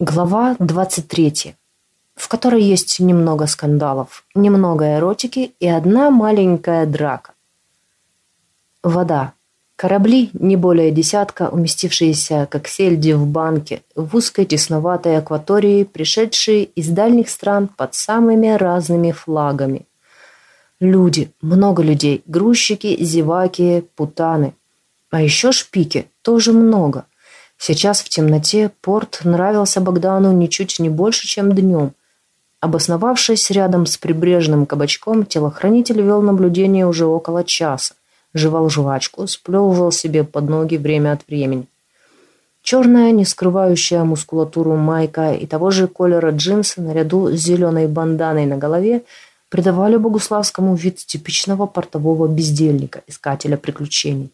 Глава 23, в которой есть немного скандалов, немного эротики и одна маленькая драка. Вода. Корабли, не более десятка, уместившиеся, как сельди в банке, в узкой тесноватой акватории, пришедшие из дальних стран под самыми разными флагами. Люди, много людей, грузчики, зеваки, путаны. А еще шпики, тоже много. Сейчас в темноте порт нравился Богдану ничуть не больше, чем днем. Обосновавшись рядом с прибрежным кабачком, телохранитель вел наблюдение уже около часа жевал жвачку, сплевывал себе под ноги время от времени. Черная, не скрывающая мускулатуру майка и того же колера джинсы наряду с зеленой банданой на голове придавали Богуславскому вид типичного портового бездельника, искателя приключений.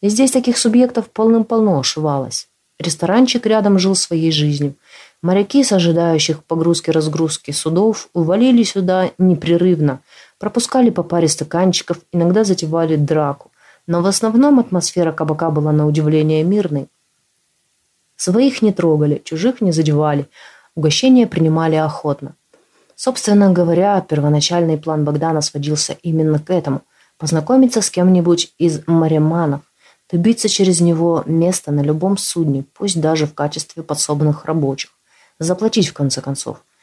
И здесь таких субъектов полным-полно ошивалось. Ресторанчик рядом жил своей жизнью. Моряки с ожидающих погрузки-разгрузки судов увалили сюда непрерывно – пропускали по паре стаканчиков, иногда затевали драку. Но в основном атмосфера кабака была на удивление мирной. Своих не трогали, чужих не задевали, угощения принимали охотно. Собственно говоря, первоначальный план Богдана сводился именно к этому – познакомиться с кем-нибудь из мариманов, добиться через него места на любом судне, пусть даже в качестве подсобных рабочих, заплатить в конце концов –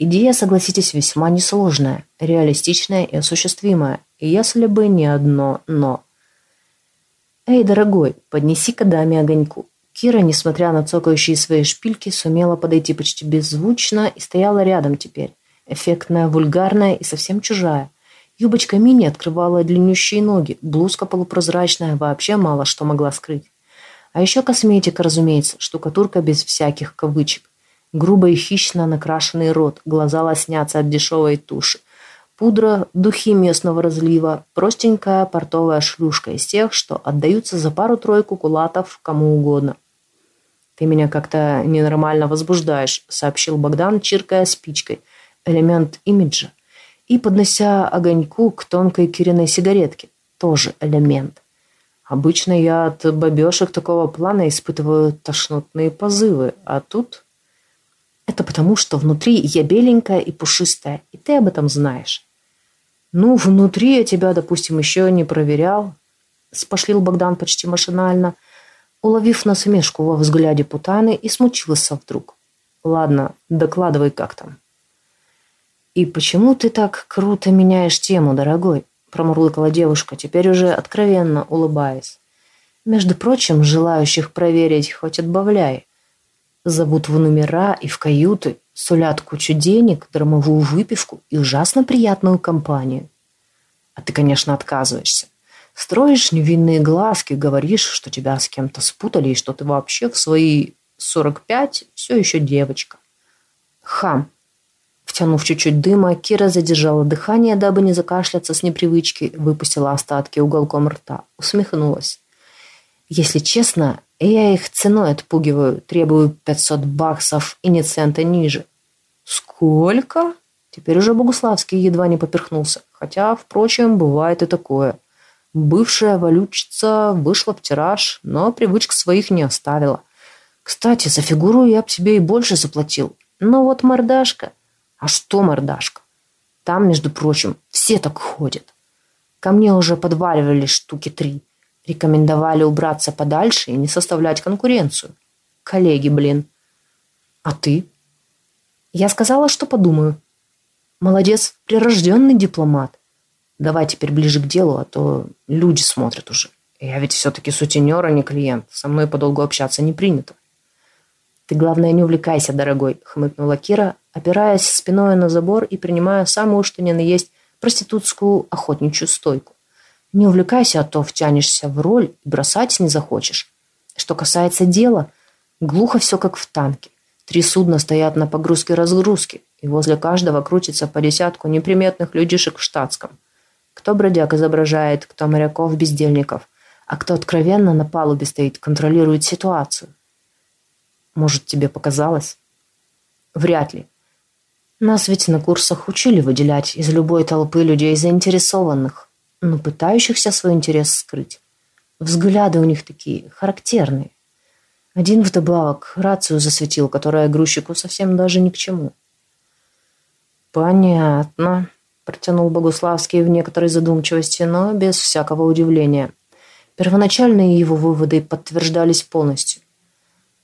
Идея, согласитесь, весьма несложная, реалистичная и осуществимая, если бы не одно «но». «Эй, дорогой, поднеси-ка даме огоньку». Кира, несмотря на цокающие свои шпильки, сумела подойти почти беззвучно и стояла рядом теперь. Эффектная, вульгарная и совсем чужая. Юбочка мини открывала длиннющие ноги, блузка полупрозрачная вообще мало что могла скрыть. А еще косметика, разумеется, штукатурка без всяких кавычек. Грубо и хищно накрашенный рот, глаза лоснятся от дешевой туши. Пудра, духи местного разлива, простенькая портовая шлюшка из тех, что отдаются за пару-тройку кулатов кому угодно. «Ты меня как-то ненормально возбуждаешь», — сообщил Богдан, чиркая спичкой. Элемент имиджа. И поднося огоньку к тонкой Кириной сигаретке. Тоже элемент. Обычно я от бабешек такого плана испытываю тошнотные позывы, а тут... Это потому, что внутри я беленькая и пушистая, и ты об этом знаешь. Ну, внутри я тебя, допустим, еще не проверял, спошлил Богдан почти машинально, уловив насмешку во взгляде Путаны и смутился вдруг. Ладно, докладывай, как там. «И почему ты так круто меняешь тему, дорогой?» промурлыкала девушка, теперь уже откровенно улыбаясь. «Между прочим, желающих проверить хоть отбавляй. Зовут в номера и в каюты, сулят кучу денег, драмовую выпивку и ужасно приятную компанию. А ты, конечно, отказываешься. Строишь невинные глазки, говоришь, что тебя с кем-то спутали и что ты вообще в свои 45 все еще девочка. Хам. Втянув чуть-чуть дыма, Кира задержала дыхание, дабы не закашляться с непривычки, выпустила остатки уголком рта, усмехнулась. Если честно, я их ценой отпугиваю, требую 500 баксов и не цента ниже. Сколько? Теперь уже Богуславский едва не поперхнулся. Хотя, впрочем, бывает и такое. Бывшая валютчица вышла в тираж, но привычек своих не оставила. Кстати, за фигуру я б тебе и больше заплатил. Но вот мордашка. А что мордашка? Там, между прочим, все так ходят. Ко мне уже подваливали штуки три. Рекомендовали убраться подальше и не составлять конкуренцию. Коллеги, блин. А ты? Я сказала, что подумаю. Молодец, прирожденный дипломат. Давай теперь ближе к делу, а то люди смотрят уже. Я ведь все-таки сутенер, а не клиент. Со мной подолгу общаться не принято. Ты, главное, не увлекайся, дорогой, хмыкнула Кира, опираясь спиной на забор и принимая самую что ни на есть проститутскую охотничью стойку. Не увлекайся, а то втянешься в роль и бросать не захочешь. Что касается дела, глухо все как в танке. Три судна стоят на погрузке-разгрузке, и возле каждого крутится по десятку неприметных людишек в штатском. Кто бродяг изображает, кто моряков-бездельников, а кто откровенно на палубе стоит, контролирует ситуацию. Может, тебе показалось? Вряд ли. Нас ведь на курсах учили выделять из любой толпы людей заинтересованных, но пытающихся свой интерес скрыть. Взгляды у них такие характерные. Один вдобавок рацию засветил, которая грузчику совсем даже ни к чему. «Понятно», – протянул Богуславский в некоторой задумчивости, но без всякого удивления. Первоначальные его выводы подтверждались полностью.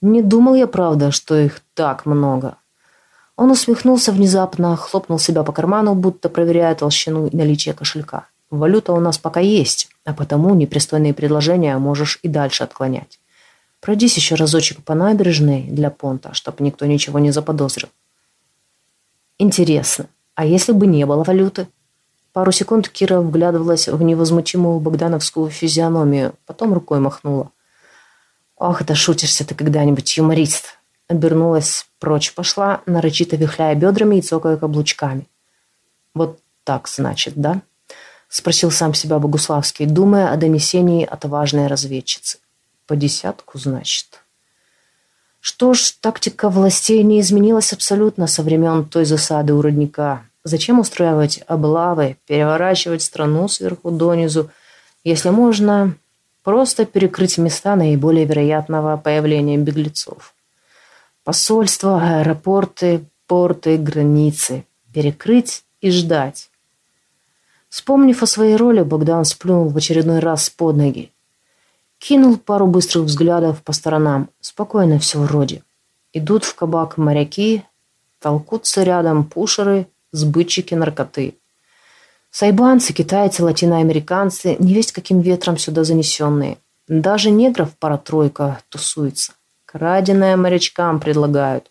«Не думал я, правда, что их так много». Он усмехнулся внезапно, хлопнул себя по карману, будто проверяя толщину и наличие кошелька. «Валюта у нас пока есть, а потому непристойные предложения можешь и дальше отклонять. Пройдись еще разочек по набережной для понта, чтобы никто ничего не заподозрил. Интересно, а если бы не было валюты? Пару секунд Кира вглядывалась в невозмутимую богдановскую физиономию, потом рукой махнула. «Ох, да шутишься ты когда-нибудь, юморист!» Обернулась, прочь пошла, нарочито вихляя бедрами и цокая каблучками. «Вот так, значит, да?» Спросил сам себя Богуславский, думая о донесении от важной разведчицы. «По десятку, значит?» Что ж, тактика властей не изменилась абсолютно со времен той засады у родника. Зачем устраивать облавы, переворачивать страну сверху донизу, если можно просто перекрыть места наиболее вероятного появления беглецов? Посольства, аэропорты, порты, границы. Перекрыть и ждать. Вспомнив о своей роли, Богдан сплюнул в очередной раз под ноги. Кинул пару быстрых взглядов по сторонам. Спокойно все вроде. Идут в кабак моряки, толкутся рядом пушеры, сбытчики наркоты. Сайбанцы, китайцы, латиноамериканцы, не весть каким ветром сюда занесенные. Даже негров пара-тройка тусуется. Краденое морячкам предлагают.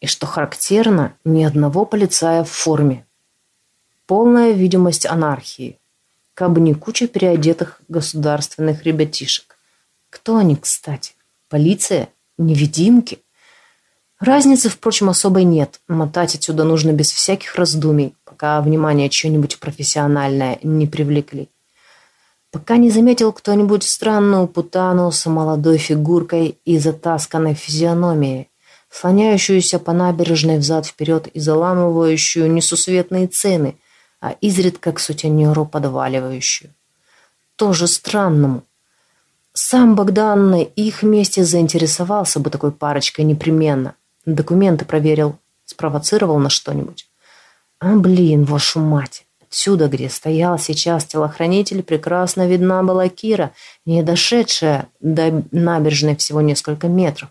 И что характерно, ни одного полицая в форме. Полная видимость анархии. Кабы не куча переодетых государственных ребятишек. Кто они, кстати? Полиция? Невидимки? Разницы, впрочем, особой нет. Мотать отсюда нужно без всяких раздумий, пока внимание что-нибудь профессиональное не привлекли. Пока не заметил кто-нибудь странную путану с молодой фигуркой и затасканной физиономией, слоняющуюся по набережной взад-вперед и заламывающую несусветные цены, а изредка к сутенеру подваливающую. Тоже странному, сам Богдан на их месте заинтересовался бы такой парочкой непременно. Документы проверил, спровоцировал на что-нибудь. А, блин, вашу мать. Отсюда, где стоял сейчас телохранитель, прекрасно видна была Кира, не дошедшая до набережной всего несколько метров.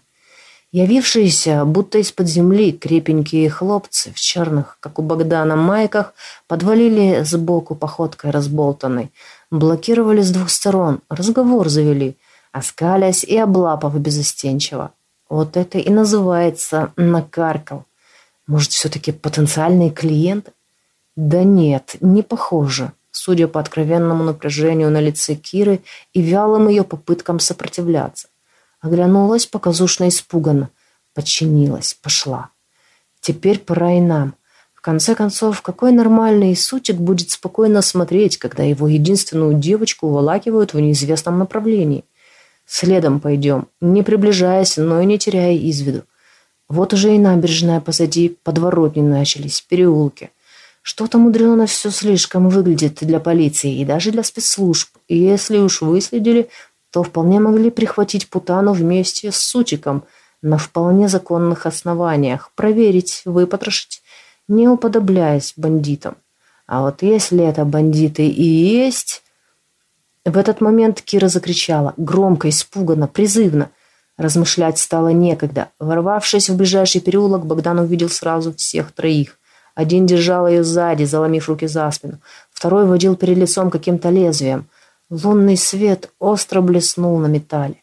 Явившиеся, будто из-под земли, крепенькие хлопцы в черных, как у Богдана, майках подвалили сбоку походкой разболтанной, Блокировали с двух сторон, разговор завели, оскалясь и облапав безостенчиво. Вот это и называется накаркал. Может, все-таки потенциальный клиент? Да нет, не похоже, судя по откровенному напряжению на лице Киры и вялым ее попыткам сопротивляться. Оглянулась показушно испуганно, подчинилась, пошла. Теперь пора и нам. В конце концов, какой нормальный сутик будет спокойно смотреть, когда его единственную девочку уволакивают в неизвестном направлении? Следом пойдем, не приближаясь, но и не теряя из виду. Вот уже и набережная позади, подворотни начались, переулки. Что-то мудрено все слишком выглядит для полиции и даже для спецслужб. И если уж выследили, то вполне могли прихватить Путану вместе с Сутиком на вполне законных основаниях, проверить, выпотрошить не уподобляясь бандитам. А вот если это бандиты и есть... В этот момент Кира закричала, громко, испуганно, призывно. Размышлять стало некогда. Ворвавшись в ближайший переулок, Богдан увидел сразу всех троих. Один держал ее сзади, заломив руки за спину. Второй водил перед лицом каким-то лезвием. Лунный свет остро блеснул на металле.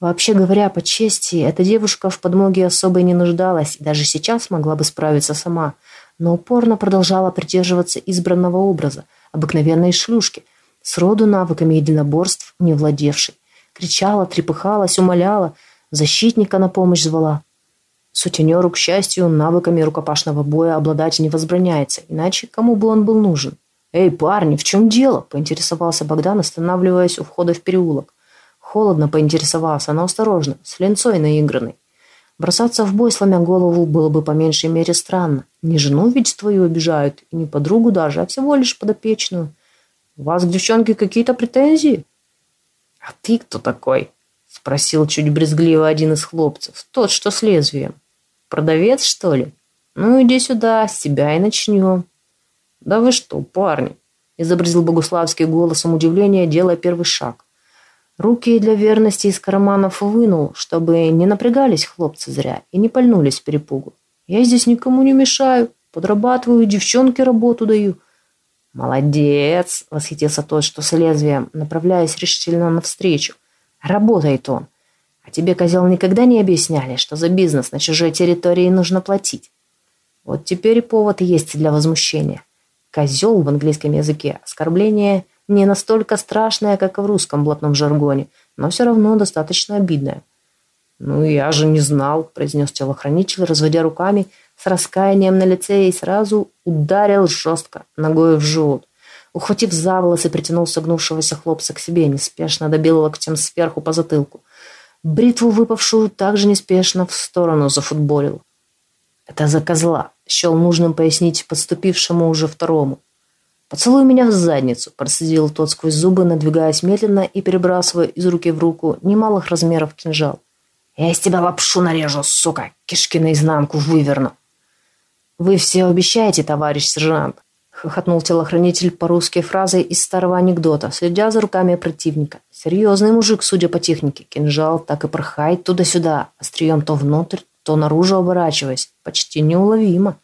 Вообще говоря, по чести, эта девушка в подмоге особо не нуждалась и даже сейчас могла бы справиться сама, но упорно продолжала придерживаться избранного образа, обыкновенной шлюшки, сроду навыками единоборств не владевшей. Кричала, трепыхалась, умоляла, защитника на помощь звала. Сутенеру, к счастью, навыками рукопашного боя обладать не возбраняется, иначе кому бы он был нужен? «Эй, парни, в чем дело?» – поинтересовался Богдан, останавливаясь у входа в переулок. Холодно поинтересовался, но осторожно, с ленцой наигранный. Бросаться в бой, сломя голову, было бы по меньшей мере странно. Не жену ведь твою обижают, и не подругу даже, а всего лишь подопечную. У вас к девчонке какие-то претензии? А ты кто такой? Спросил чуть брезгливо один из хлопцев. Тот, что с лезвием. Продавец, что ли? Ну, иди сюда, с тебя и начнем. Да вы что, парни? Изобразил Богуславский голосом удивления, делая первый шаг. Руки для верности из карманов вынул, чтобы не напрягались хлопцы зря и не пальнулись перепугу. Я здесь никому не мешаю, подрабатываю, девчонке работу даю. Молодец, восхитился тот, что с лезвием, направляясь решительно навстречу. Работает он. А тебе, козел, никогда не объясняли, что за бизнес на чужой территории нужно платить? Вот теперь повод есть для возмущения. Козел в английском языке – оскорбление не настолько страшное, как и в русском блатном жаргоне, но все равно достаточно обидное. «Ну, я же не знал», – произнес телохранитель, разводя руками с раскаянием на лице и сразу ударил жестко ногой в живот. Ухватив за волосы, притянул согнувшегося хлопца к себе, неспешно добил локтем сверху по затылку. Бритву, выпавшую, также неспешно в сторону зафутболил. «Это за козла», – счел нужным пояснить подступившему уже второму. «Поцелуй меня в задницу», – процедил тот сквозь зубы, надвигаясь медленно и перебрасывая из руки в руку немалых размеров кинжал. «Я из тебя лапшу нарежу, сука, кишки наизнанку выверну». «Вы все обещаете, товарищ сержант?» – хохотнул телохранитель по-русски фразой из старого анекдота, следя за руками противника. «Серьезный мужик, судя по технике. Кинжал так и порхает туда-сюда, острием то внутрь, то наружу оборачиваясь. Почти неуловимо.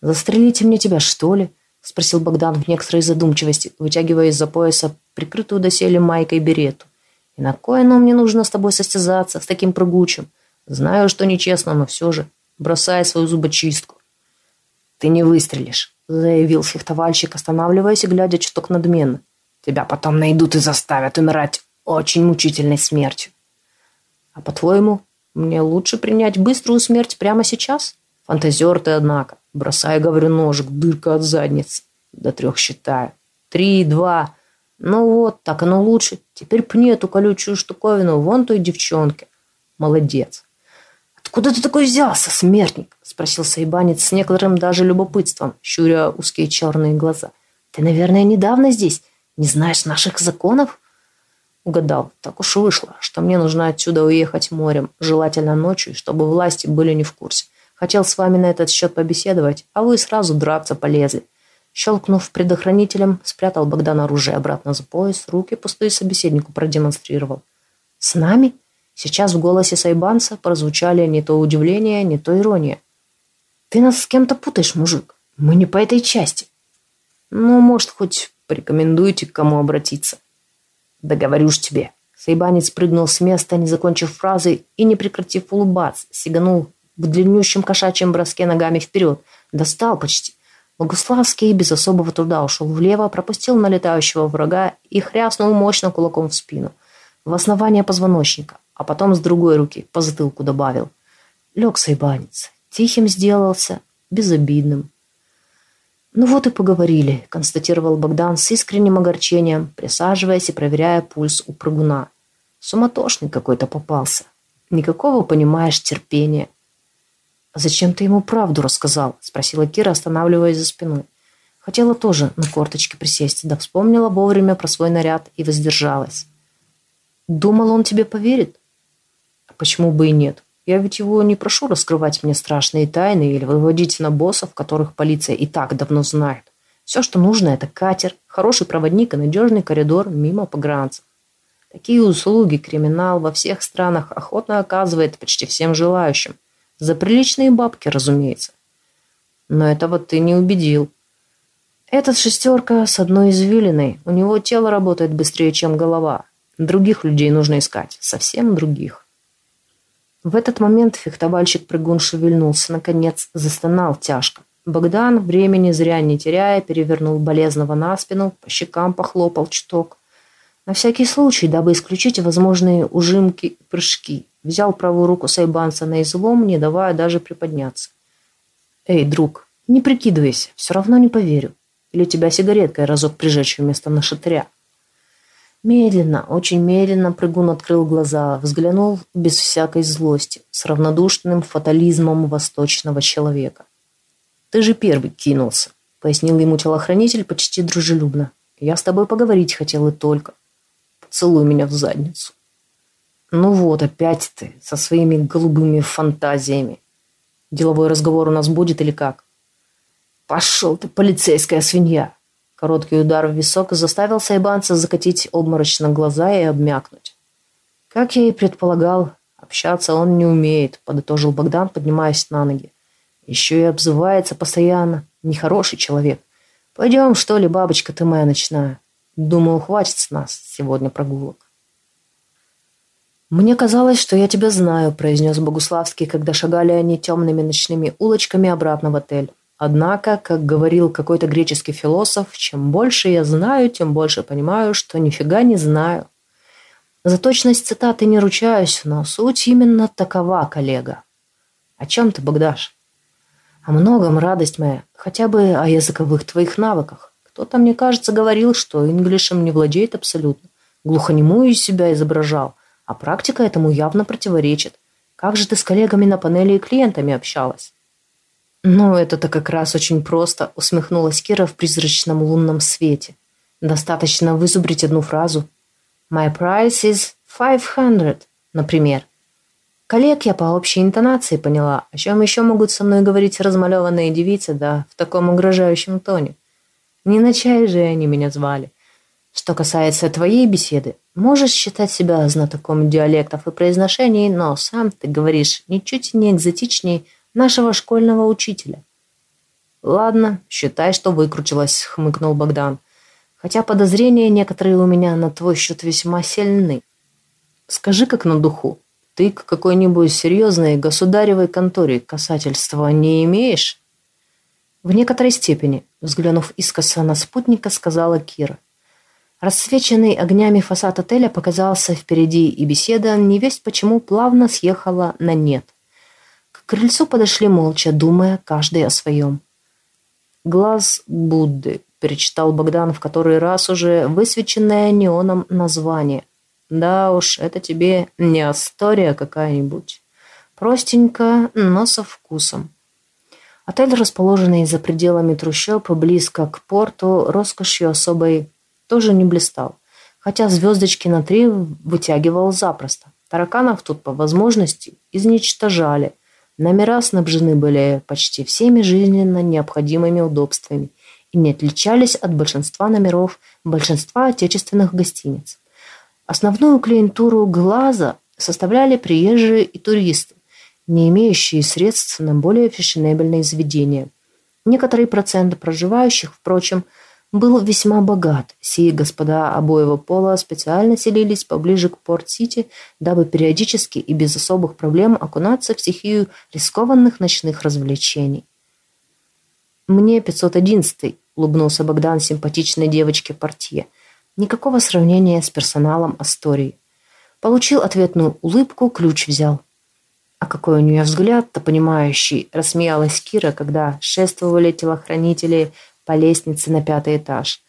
«Застрелите мне тебя, что ли?» – спросил Богдан в некоторой задумчивости, вытягивая из-за пояса прикрытую доселе майкой берету. «И на кое нам мне нужно с тобой состязаться, с таким прыгучим? Знаю, что нечестно, но все же. Бросай свою зубочистку». «Ты не выстрелишь», – заявил фехтовальщик, останавливаясь и глядя чуток надменно. «Тебя потом найдут и заставят умирать очень мучительной смертью». «А по-твоему, мне лучше принять быструю смерть прямо сейчас?» Фантазер ты, однако. Бросай, говорю, ножик, дырка от задницы. До трех считаю. Три, два. Ну вот, так оно лучше. Теперь пни эту колючую штуковину вон той девчонке. Молодец. «Откуда ты такой взялся, смертник?» – спросил Сайбанец с некоторым даже любопытством, щуря узкие черные глаза. «Ты, наверное, недавно здесь? Не знаешь наших законов?» Угадал. Так уж вышло, что мне нужно отсюда уехать морем, желательно ночью, чтобы власти были не в курсе. Хотел с вами на этот счет побеседовать, а вы сразу драться полезли. Щелкнув предохранителем, спрятал Богдан оружие обратно за пояс, руки пустые собеседнику продемонстрировал. «С нами?» Сейчас в голосе Сайбанца прозвучали не то удивление, не то ирония. «Ты нас с кем-то путаешь, мужик. Мы не по этой части». «Ну, может, хоть порекомендуете, к кому обратиться». «Да говорю ж тебе». Сайбанец прыгнул с места, не закончив фразы и, не прекратив улыбаться, сиганул в длиннющем кошачьем броске ногами вперед. Достал почти. Богуславский без особого труда ушел влево, пропустил налетающего врага и хряснул мощно кулаком в спину. В основание позвоночника, а потом с другой руки по затылку добавил. Лег сайбанец. Тихим сделался, безобидным. «Ну вот и поговорили», – констатировал Богдан с искренним огорчением, присаживаясь и проверяя пульс у прыгуна. Суматошный какой-то попался. Никакого, понимаешь, терпения. «А зачем ты ему правду рассказал?» – спросила Кира, останавливаясь за спиной. Хотела тоже на корточке присесть, да вспомнила вовремя про свой наряд и воздержалась. «Думал, он тебе поверит?» «А почему бы и нет? Я ведь его не прошу раскрывать мне страшные тайны или выводить на боссов, которых полиция и так давно знает. Все, что нужно, это катер, хороший проводник и надежный коридор мимо погранцев. Такие услуги криминал во всех странах охотно оказывает почти всем желающим. За приличные бабки, разумеется. Но этого ты не убедил. Этот шестерка с одной извилиной. У него тело работает быстрее, чем голова. Других людей нужно искать. Совсем других. В этот момент фехтовальщик-прыгун шевельнулся, наконец, застонал тяжко. Богдан, времени зря не теряя, перевернул болезного на спину, по щекам похлопал чуток. На всякий случай, дабы исключить возможные ужимки и прыжки. Взял правую руку Сайбанца на излом, не давая даже приподняться. «Эй, друг, не прикидывайся, все равно не поверю. Или тебя сигареткой разок прижечь вместо нашатыря?» Медленно, очень медленно прыгун открыл глаза, взглянул без всякой злости, с равнодушным фатализмом восточного человека. «Ты же первый кинулся», — пояснил ему телохранитель почти дружелюбно. «Я с тобой поговорить хотел и только. Поцелуй меня в задницу». Ну вот, опять ты, со своими голубыми фантазиями. Деловой разговор у нас будет или как? Пошел ты, полицейская свинья. Короткий удар в висок заставил сайбанца закатить обморочно глаза и обмякнуть. Как я и предполагал, общаться он не умеет, подытожил Богдан, поднимаясь на ноги. Еще и обзывается постоянно. Нехороший человек. Пойдем, что ли, бабочка ты моя ночная. Думаю, хватит с нас сегодня прогулок. «Мне казалось, что я тебя знаю», – произнес Богуславский, когда шагали они темными ночными улочками обратно в отель. Однако, как говорил какой-то греческий философ, чем больше я знаю, тем больше понимаю, что нифига не знаю. За точность цитаты не ручаюсь, но суть именно такова, коллега. О чем ты, Богдаш? О многом, радость моя, хотя бы о языковых твоих навыках. Кто-то, мне кажется, говорил, что инглишем не владеет абсолютно. Глухонемую из себя изображал – а практика этому явно противоречит. Как же ты с коллегами на панели и клиентами общалась? «Ну, это-то как раз очень просто», — усмехнулась Кира в призрачном лунном свете. «Достаточно вызубрить одну фразу. My price is 500, например. Коллег я по общей интонации поняла, о чем еще могут со мной говорить размалеванные девицы, да в таком угрожающем тоне. Не на чай же они меня звали. Что касается твоей беседы, можешь считать себя знатоком диалектов и произношений, но сам ты говоришь ничуть не экзотичней нашего школьного учителя. Ладно, считай, что выкрутилась, хмыкнул Богдан. Хотя подозрения некоторые у меня на твой счет весьма сильны. Скажи как на духу, ты к какой-нибудь серьезной государевой конторе касательства не имеешь? В некоторой степени, взглянув искоса на спутника, сказала Кира. Рассвеченный огнями фасад отеля показался впереди, и беседа, невесть почему, плавно съехала на нет. Крыльцу подошли молча, думая каждый о своем. «Глаз Будды», — перечитал Богдан в который раз уже высвеченное неоном название. «Да уж, это тебе не история какая-нибудь. Простенько, но со вкусом». Отель, расположенный за пределами трущоб, близко к порту, роскошью особой тоже не блистал, хотя звездочки на три вытягивал запросто. Тараканов тут по возможности изничтожали. Номера снабжены были почти всеми жизненно необходимыми удобствами и не отличались от большинства номеров большинства отечественных гостиниц. Основную клиентуру «Глаза» составляли приезжие и туристы, не имеющие средств на более фешенебельные заведения. Некоторый процент проживающих, впрочем, – был весьма богат. Сии господа обоего пола специально селились поближе к Порт-Сити, дабы периодически и без особых проблем окунаться в стихию рискованных ночных развлечений. «Мне 511-й», — улыбнулся Богдан симпатичной девочке портье. «Никакого сравнения с персоналом Астории». Получил ответную улыбку, ключ взял. «А какой у нее взгляд-то понимающий!» – рассмеялась Кира, когда шествовали телохранители по лестнице на пятый этаж.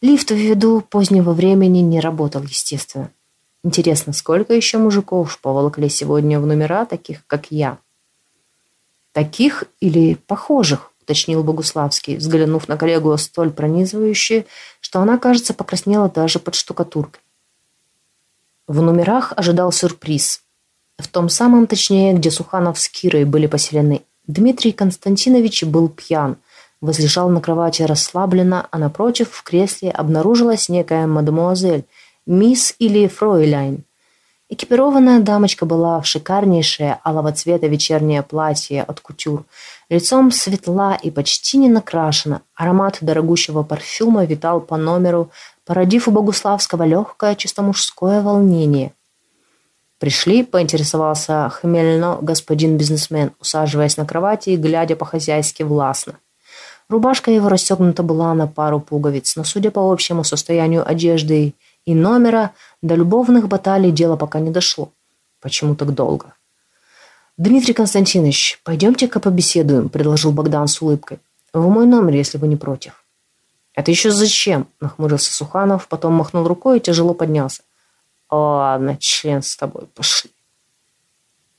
Лифт ввиду позднего времени не работал, естественно. Интересно, сколько еще мужиков поволокли сегодня в номера таких, как я? Таких или похожих, уточнил Богуславский, взглянув на коллегу столь пронизывающе, что она, кажется, покраснела даже под штукатуркой. В номерах ожидал сюрприз. В том самом, точнее, где Суханов с Кирой были поселены. Дмитрий Константинович был пьян – возлежал на кровати расслабленно, а напротив в кресле обнаружилась некая мадемуазель, мисс или фройляйн. Экипированная дамочка была в шикарнейшее алого цвета вечернее платье от кутюр. Лицом светла и почти не накрашена. Аромат дорогущего парфюма витал по номеру, породив у Богуславского легкое чисто мужское волнение. «Пришли?» – поинтересовался хмельно господин бизнесмен, усаживаясь на кровати и глядя по-хозяйски властно. Рубашка его расстегнута была на пару пуговиц, но, судя по общему состоянию одежды и номера, до любовных баталий дело пока не дошло. Почему так долго? «Дмитрий Константинович, пойдемте-ка побеседуем», – предложил Богдан с улыбкой. «В мой номер, если вы не против». «Это еще зачем?» – нахмурился Суханов, потом махнул рукой и тяжело поднялся. «Ладно, член с тобой, пошли».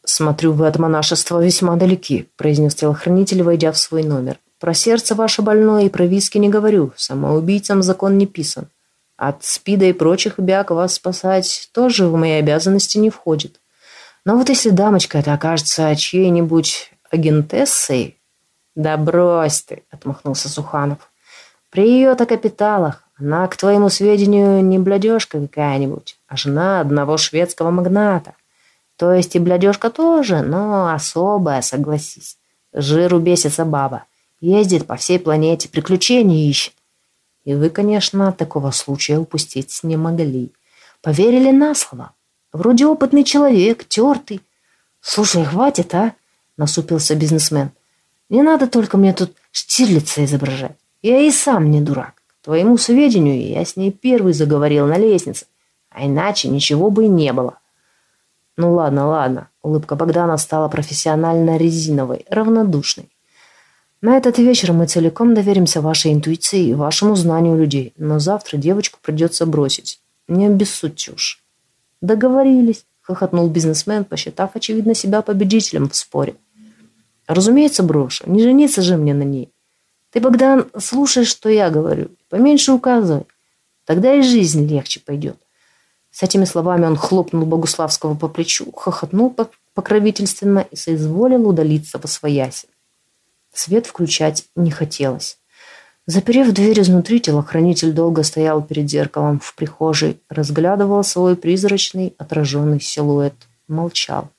«Смотрю, вы от монашества весьма далеки», – произнес телохранитель, войдя в свой номер. Про сердце ваше больное и про виски не говорю. Самоубийцам закон не писан. От спида и прочих бяк вас спасать тоже в мои обязанности не входит. Но вот если дамочка это окажется чьей-нибудь агентессой... Да брось ты, отмахнулся Суханов. При ее-то капиталах она, к твоему сведению, не блядежка какая-нибудь, а жена одного шведского магната. То есть и блядежка тоже, но особая, согласись. Жиру бесится баба. Ездит по всей планете, приключений ищет. И вы, конечно, такого случая упустить не могли. Поверили на слово. Вроде опытный человек, тертый. Слушай, хватит, а? Насупился бизнесмен. Не надо только мне тут Штирлица изображать. Я и сам не дурак. К твоему сведению, я с ней первый заговорил на лестнице. А иначе ничего бы и не было. Ну ладно, ладно. Улыбка Богдана стала профессионально резиновой, равнодушной. На этот вечер мы целиком доверимся вашей интуиции и вашему знанию людей, но завтра девочку придется бросить. Не обессудьте уж. Договорились, хохотнул бизнесмен, посчитав, очевидно, себя победителем в споре. Разумеется, брошу. Не жениться же мне на ней. Ты, Богдан, слушай, что я говорю. Поменьше указывай. Тогда и жизнь легче пойдет. С этими словами он хлопнул Богуславского по плечу, хохотнул покровительственно и соизволил удалиться по свояси. Свет включать не хотелось. Заперев дверь изнутри, телохранитель долго стоял перед зеркалом в прихожей, разглядывал свой призрачный отраженный силуэт, молчал.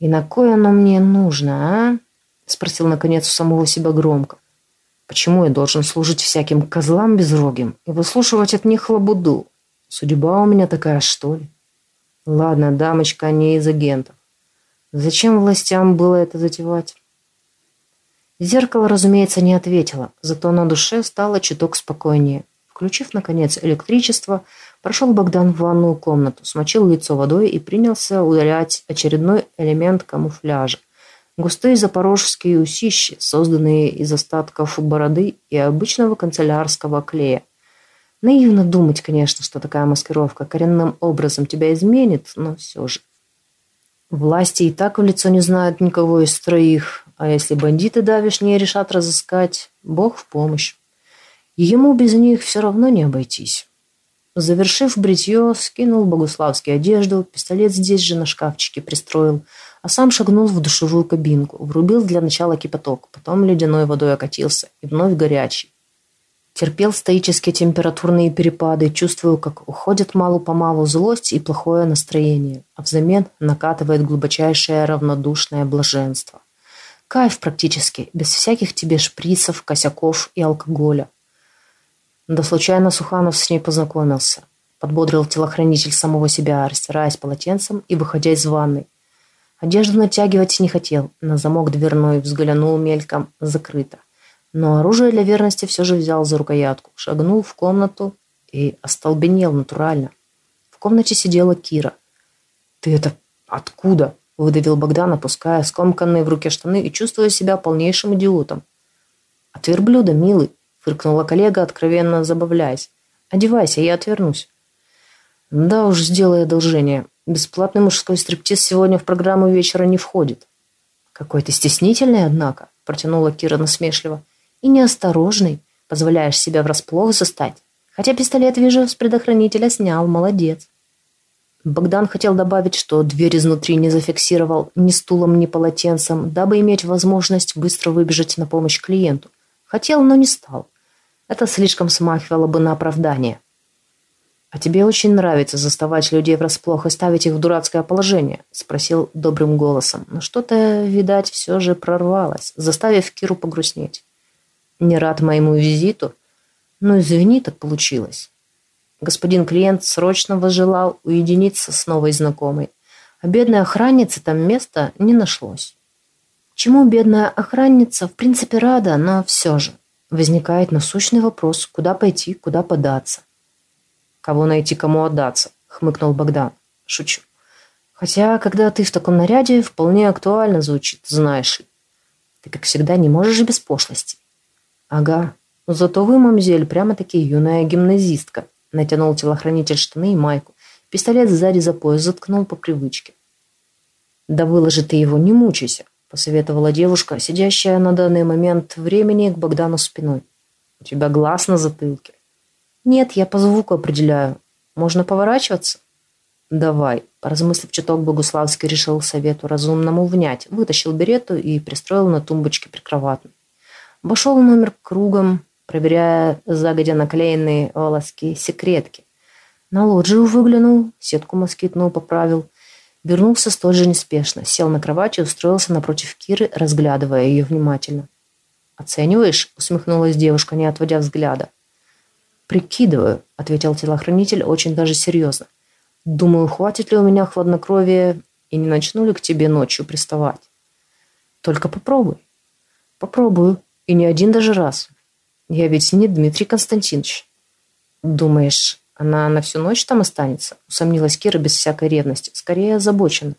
«И на кое оно мне нужно, а?» — спросил, наконец, у самого себя громко. «Почему я должен служить всяким козлам безрогим и выслушивать от них лабуду? Судьба у меня такая, что ли?» «Ладно, дамочка, не из агентов. Зачем властям было это затевать?» Зеркало, разумеется, не ответило, зато на душе стало чуток спокойнее. Включив, наконец, электричество, прошел Богдан в ванную комнату, смочил лицо водой и принялся удалять очередной элемент камуфляжа. Густые запорожские усищи, созданные из остатков бороды и обычного канцелярского клея. Наивно думать, конечно, что такая маскировка коренным образом тебя изменит, но все же. Власти и так в лицо не знают никого из троих, а если бандиты давишние решат разыскать, бог в помощь. ему без них все равно не обойтись. Завершив бритье, скинул богуславский одежду, пистолет здесь же на шкафчике пристроил, а сам шагнул в душевую кабинку, врубил для начала кипяток, потом ледяной водой окатился и вновь горячий. Терпел стоические температурные перепады, чувствую, как уходит малу-помалу злость и плохое настроение, а взамен накатывает глубочайшее равнодушное блаженство. Кайф практически, без всяких тебе шприцев, косяков и алкоголя. Да случайно Суханов с ней познакомился. Подбодрил телохранитель самого себя, растираясь полотенцем и выходя из ванной. Одежду натягивать не хотел. На замок дверной взглянул мельком, закрыто. Но оружие для верности все же взял за рукоятку, шагнул в комнату и остолбенел натурально. В комнате сидела Кира. «Ты это откуда?» Выдавил Богдан, опуская скомканные в руке штаны и чувствуя себя полнейшим идиотом. «От верблюда, милый!» — фыркнула коллега, откровенно забавляясь. «Одевайся, я отвернусь». «Да уж, сделай одолжение. Бесплатный мужской стриптиз сегодня в программу вечера не входит». «Какой ты стеснительный, однако», — протянула Кира насмешливо. «И неосторожный. Позволяешь себя врасплох застать. Хотя пистолет, вижу, с предохранителя снял. Молодец». Богдан хотел добавить, что дверь изнутри не зафиксировал ни стулом, ни полотенцем, дабы иметь возможность быстро выбежать на помощь клиенту. Хотел, но не стал. Это слишком смахивало бы на оправдание. «А тебе очень нравится заставать людей врасплох и ставить их в дурацкое положение?» – спросил добрым голосом. Но что-то, видать, все же прорвалось, заставив Киру погрустнеть. «Не рад моему визиту?» «Ну, извини, так получилось». Господин клиент срочно возжелал уединиться с новой знакомой, а бедной охраннице там места не нашлось. Чему бедная охранница в принципе рада, но все же возникает насущный вопрос, куда пойти, куда податься. «Кого найти, кому отдаться?» — хмыкнул Богдан. «Шучу. Хотя, когда ты в таком наряде, вполне актуально звучит, знаешь ли. Ты, как всегда, не можешь без пошлости». «Ага. Зато вы, мамзель, прямо-таки юная гимназистка. Натянул телохранитель штаны и майку. Пистолет сзади за пояс заткнул по привычке. «Да выложи ты его, не мучайся», — посоветовала девушка, сидящая на данный момент времени к Богдану спиной. «У тебя глаз на затылке». Нет, я по звуку определяю. Можно поворачиваться? Давай. Поразмыслив чуток, Богуславский решил совету разумному внять. Вытащил берету и пристроил на тумбочке прикроватной. Обошел номер кругом, проверяя загодя наклеенные волоски секретки. На лоджию выглянул, сетку москитную поправил. Вернулся столь же неспешно, сел на кровать и устроился напротив Киры, разглядывая ее внимательно. «Оцениваешь?» — усмехнулась девушка, не отводя взгляда. «Прикидываю», — ответил телохранитель очень даже серьезно. «Думаю, хватит ли у меня хладнокровия и не начну ли к тебе ночью приставать?» «Только попробуй». «Попробую. И не один даже раз. Я ведь не Дмитрий Константинович». «Думаешь, она на всю ночь там останется? Усомнилась Кира без всякой ревности. Скорее озабочена.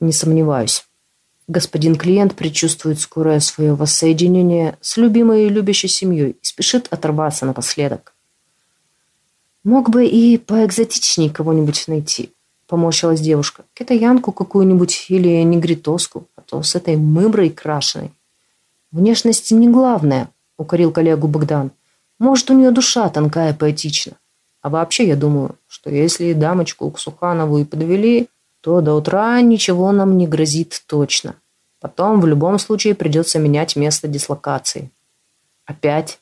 Не сомневаюсь. Господин клиент предчувствует скорое свое воссоединение с любимой и любящей семьей и спешит оторваться напоследок. Мог бы и поэкзотичнее кого-нибудь найти, поморщилась девушка. Китаянку какую-нибудь или негритоску, а то с этой мымрой крашеной. Внешность не главное, укорил коллегу Богдан. Может, у нее душа тонкая поэтична. А вообще, я думаю, что если дамочку к Суханову и подвели, то до утра ничего нам не грозит точно. Потом в любом случае придется менять место дислокации. Опять?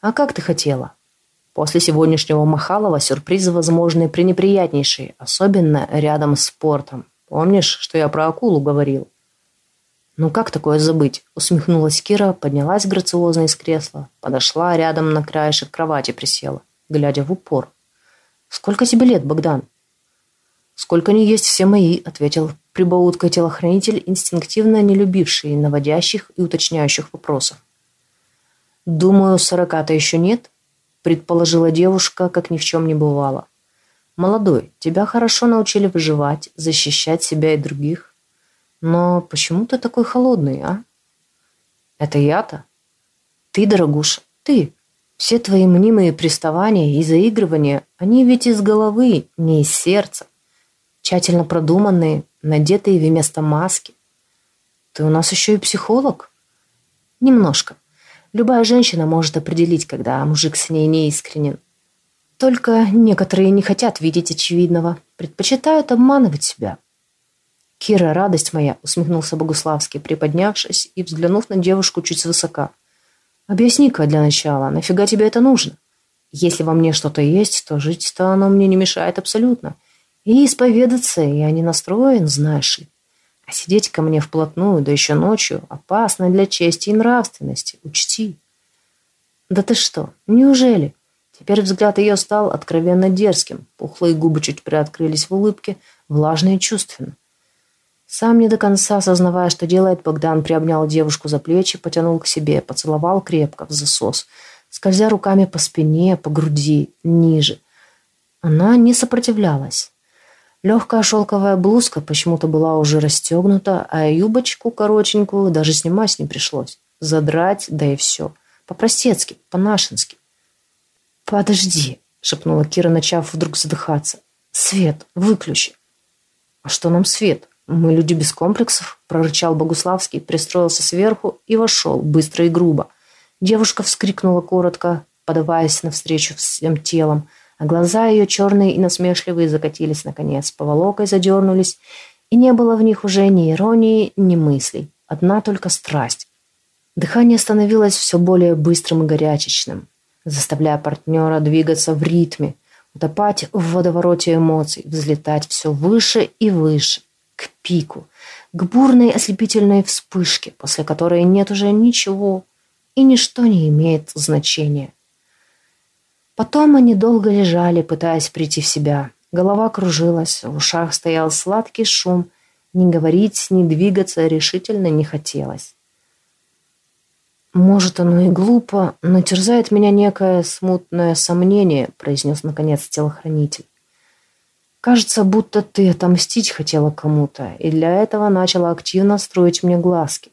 А как ты хотела? После сегодняшнего Махалова сюрпризы возможны пренеприятнейшие, особенно рядом с спортом. Помнишь, что я про акулу говорил? «Ну как такое забыть?» – усмехнулась Кира, поднялась грациозно из кресла, подошла рядом на краешек кровати присела, глядя в упор. «Сколько тебе лет, Богдан?» «Сколько не есть все мои», – ответил прибауткой телохранитель, инстинктивно не любивший наводящих и уточняющих вопросов. «Думаю, сорока-то еще нет», – предположила девушка, как ни в чем не бывало. «Молодой, тебя хорошо научили выживать, защищать себя и других. Но почему ты такой холодный, а? Это я-то? Ты, дорогуша, ты. Все твои мнимые приставания и заигрывания, они ведь из головы, не из сердца. Тщательно продуманные, надетые вместо маски. Ты у нас еще и психолог? Немножко. Любая женщина может определить, когда мужик с ней не искренен. Только некоторые не хотят видеть очевидного, предпочитают обманывать себя. «Кира, радость моя!» — усмехнулся Богуславский, приподнявшись и взглянув на девушку чуть свысока. «Объясни-ка для начала, нафига тебе это нужно? Если во мне что-то есть, то жить-то оно мне не мешает абсолютно. И исповедаться я не настроен, знаешь ли. А сидеть ко мне вплотную, да еще ночью, опасно для чести и нравственности, учти». «Да ты что, неужели?» Теперь взгляд ее стал откровенно дерзким. Пухлые губы чуть приоткрылись в улыбке, влажные и чувственно. Сам не до конца осознавая, что делает, Богдан приобнял девушку за плечи, потянул к себе, поцеловал крепко в засос, скользя руками по спине, по груди, ниже. Она не сопротивлялась. Легкая шелковая блузка почему-то была уже расстегнута, а юбочку коротенькую даже снимать не пришлось. Задрать, да и все. По-простецки, по-нашенски. «Подожди», — шепнула Кира, начав вдруг задыхаться. «Свет, выключи». «А что нам свет?» «Мы люди без комплексов», – прорычал Богуславский, пристроился сверху и вошел, быстро и грубо. Девушка вскрикнула коротко, подаваясь навстречу всем телом, а глаза ее черные и насмешливые закатились наконец, поволокой задернулись, и не было в них уже ни иронии, ни мыслей, одна только страсть. Дыхание становилось все более быстрым и горячечным, заставляя партнера двигаться в ритме, утопать в водовороте эмоций, взлетать все выше и выше к пику, к бурной ослепительной вспышке, после которой нет уже ничего, и ничто не имеет значения. Потом они долго лежали, пытаясь прийти в себя. Голова кружилась, в ушах стоял сладкий шум. Ни говорить, ни двигаться решительно не хотелось. «Может, оно и глупо, но терзает меня некое смутное сомнение», произнес, наконец, телохранитель. Кажется, будто ты отомстить хотела кому-то, и для этого начала активно строить мне глазки.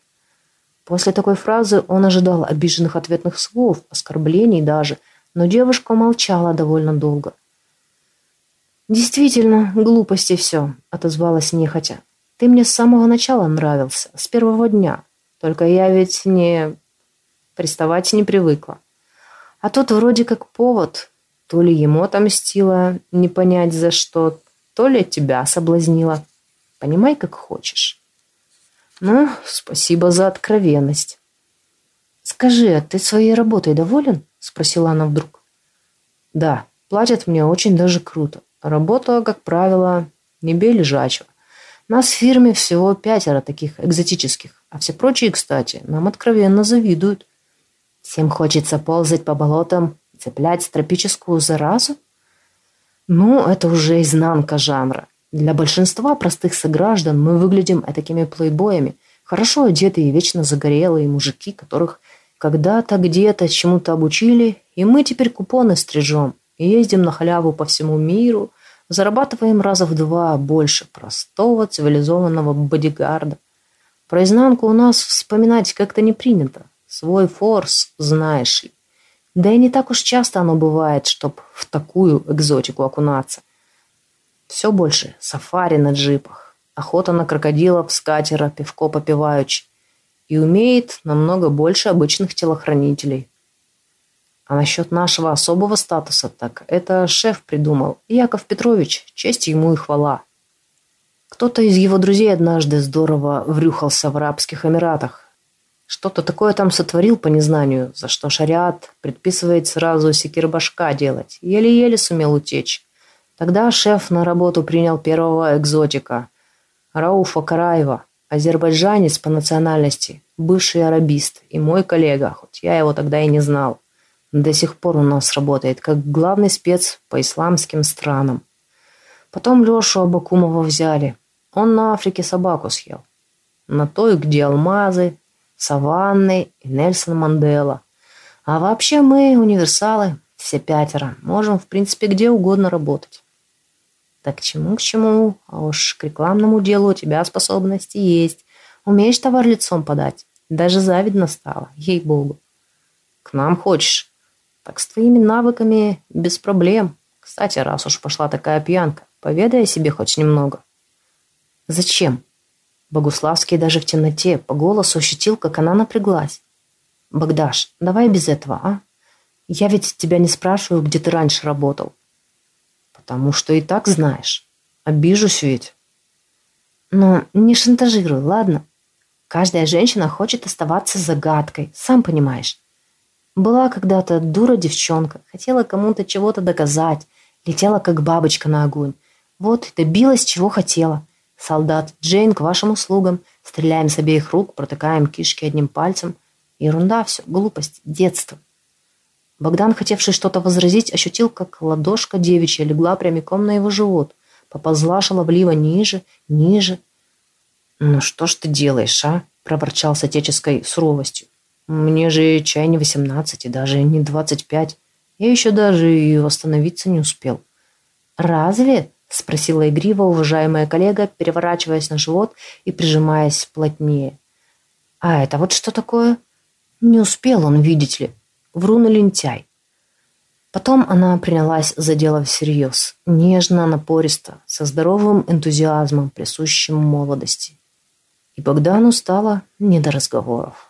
После такой фразы он ожидал обиженных ответных слов, оскорблений даже, но девушка молчала довольно долго. «Действительно, глупости все», — отозвалась нехотя. «Ты мне с самого начала нравился, с первого дня. Только я ведь не... приставать не привыкла. А тут вроде как повод. То ли ему отомстила, не понять за что, то ли тебя соблазнила. Понимай, как хочешь. Ну, спасибо за откровенность. Скажи, а ты своей работой доволен? Спросила она вдруг. Да, платят мне очень даже круто. Работа, как правило, не бей лежачего. Нас в фирме всего пятеро таких экзотических, а все прочие, кстати, нам откровенно завидуют. Всем хочется ползать по болотам, цеплять тропическую заразу? Ну, это уже изнанка жанра. Для большинства простых сограждан мы выглядим такими плейбоями, хорошо одетые и вечно загорелые мужики, которых когда-то где-то чему-то обучили, и мы теперь купоны стрижем, ездим на халяву по всему миру, зарабатываем раза в два больше простого цивилизованного бодигарда. Про изнанку у нас вспоминать как-то не принято. Свой форс, знаешь ли. Да и не так уж часто оно бывает, чтоб в такую экзотику окунаться. Все больше сафари на джипах, охота на крокодилов с катера, пивко попиваючи. И умеет намного больше обычных телохранителей. А насчет нашего особого статуса, так это шеф придумал. Яков Петрович, честь ему и хвала. Кто-то из его друзей однажды здорово врюхался в Арабских Эмиратах. Что-то такое там сотворил по незнанию, за что шариат предписывает сразу секирбашка делать. Еле-еле сумел утечь. Тогда шеф на работу принял первого экзотика. Рауфа Караева, азербайджанец по национальности, бывший арабист и мой коллега, хоть я его тогда и не знал. До сих пор у нас работает как главный спец по исламским странам. Потом Лешу Абакумова взяли. Он на Африке собаку съел. На той, где алмазы, Саванны и Нельсон Мандела. А вообще мы, универсалы, все пятеро, можем, в принципе, где угодно работать. Так чему, к чему, а уж к рекламному делу у тебя способности есть. Умеешь товар лицом подать. Даже завидно стало, ей-богу. К нам хочешь? Так с твоими навыками без проблем. Кстати, раз уж пошла такая пьянка, поведай о себе хоть немного. Зачем? Богуславский даже в темноте по голосу ощутил, как она напряглась. «Богдаш, давай без этого, а? Я ведь тебя не спрашиваю, где ты раньше работал». «Потому что и так знаешь. Обижусь ведь». «Ну, не шантажируй, ладно? Каждая женщина хочет оставаться загадкой, сам понимаешь. Была когда-то дура девчонка, хотела кому-то чего-то доказать, летела как бабочка на огонь. Вот, добилась, чего хотела». Солдат Джейн к вашим услугам. Стреляем с обеих рук, протыкаем кишки одним пальцем. Ерунда все, глупость, детство. Богдан, хотевший что-то возразить, ощутил, как ладошка девичья легла прямиком на его живот. Поползла шаловливо ниже, ниже. «Ну что ж ты делаешь, а?» – проворчал с отеческой суровостью. «Мне же чай не восемнадцать и даже не двадцать пять. Я еще даже и восстановиться не успел». «Разве?» – спросила игриво уважаемая коллега, переворачиваясь на живот и прижимаясь плотнее. «А это вот что такое?» «Не успел он, видеть ли. Врун и лентяй». Потом она принялась за дело всерьез, нежно, напористо, со здоровым энтузиазмом, присущим молодости. И Богдану стало не до разговоров.